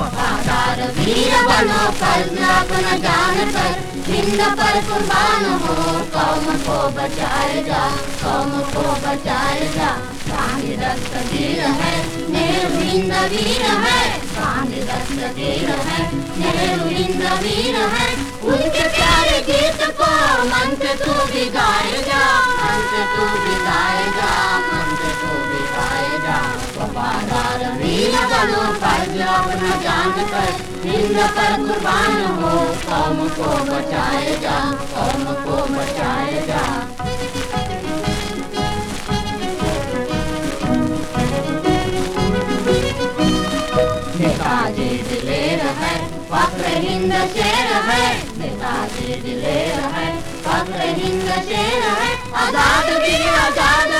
वफादार वीर बनो कल अपन जान पर हिंद पर कुर्बान हो कौम को बचाएगा कौम को बचाएगा शाही दस्तगीर है नेहरू इंद वीर है शाही दस्तगीर है नेहरू इंद वीर है उनके प्यारे गीत को मंत्र तू भी गाएगा मंत्र तू भी अपना जान कर पर कुर्बान हो को बचाएगा को बचाएगा। नेताजी दिलेर है हिंद शेर है नेताजी दिलेर है हिंद शेर है आज़ाद भी आज़ाद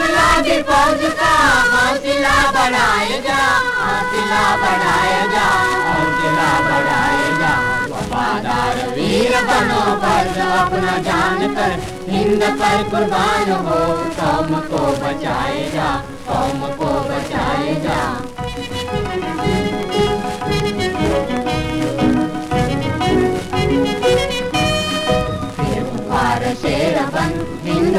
इनकलाबी फौज का हौसला बढ़ाएगा हौसला बढ़ाएगा हौसला बढ़ाएगा। वफादार वीर बनो फ़र्ज़ अपना जान कर हिंद पर कुर्बान हो, कौम को बचाएगा, कौम को बचाएगा। शेर बन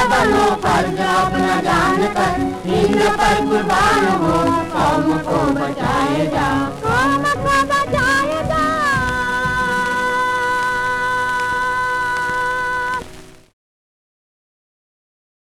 वफादार पर बनो फ़र्ज़ अपना जान कर इंद्र पर कुर्बान हो।